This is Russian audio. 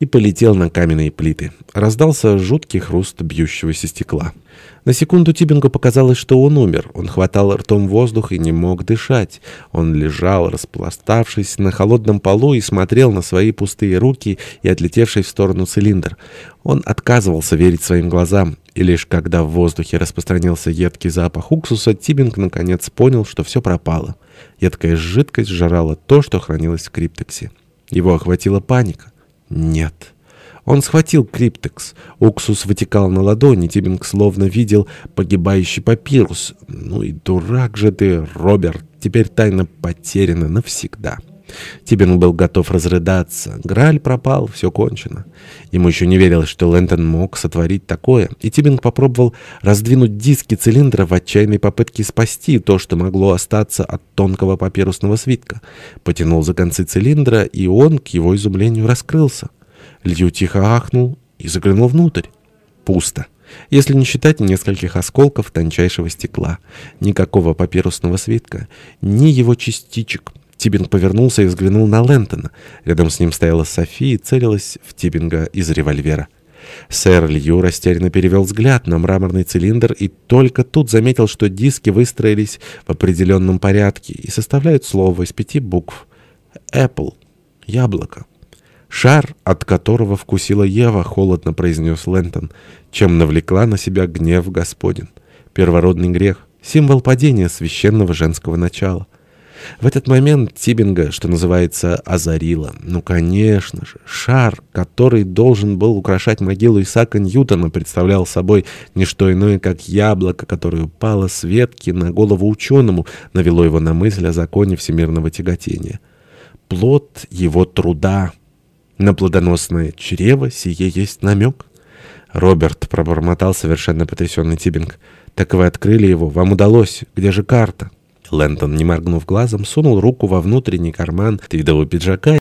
и полетел на каменные плиты. Раздался жуткий хруст бьющегося стекла. На секунду Тибингу показалось, что он умер. Он хватал ртом воздух и не мог дышать. Он лежал, распластавшись на холодном полу и смотрел на свои пустые руки и отлетевший в сторону цилиндр. Он отказывался верить своим глазам, и лишь когда в воздухе распространился едкий запах уксуса, Тибинг наконец понял, что все пропало. Едкая жидкость сжирала то, что хранилось в криптексе. Его охватила паника. Нет. Он схватил криптекс. Уксус вытекал на ладони. Тибинг словно видел погибающий папирус. Ну и дурак же ты, Роберт. Теперь тайна потеряна навсегда. Тибинг был готов разрыдаться. Граль пропал, все кончено. Ему еще не верилось, что Лэнтон мог сотворить такое. И Тибинг попробовал раздвинуть диски цилиндра в отчаянной попытке спасти то, что могло остаться от тонкого папирусного свитка. Потянул за концы цилиндра, и он, к его изумлению, раскрылся. Лью тихо ахнул и заглянул внутрь. Пусто. Если не считать нескольких осколков тончайшего стекла. Никакого папирусного свитка. Ни его частичек. Тибинг повернулся и взглянул на Лэнтона. Рядом с ним стояла София и целилась в Тибинга из револьвера. Сэр Лью растерянно перевел взгляд на мраморный цилиндр и только тут заметил, что диски выстроились в определенном порядке и составляют слово из пяти букв. «Apple» — «яблоко». «Шар, от которого вкусила Ева», — холодно произнес Лэнтон, чем навлекла на себя гнев Господень. Первородный грех, символ падения священного женского начала. В этот момент Тибинга, что называется, озарило. Ну, конечно же, шар, который должен был украшать могилу Исаака Ньютона, представлял собой не что иное, как яблоко, которое упало с ветки на голову ученому, навело его на мысль о законе всемирного тяготения. Плод его труда — на плодоносное чрево сие есть намек. Роберт пробормотал совершенно потрясенный Тибинг. «Так вы открыли его. Вам удалось. Где же карта?» Лэнтон, не моргнув глазом, сунул руку во внутренний карман твидового пиджака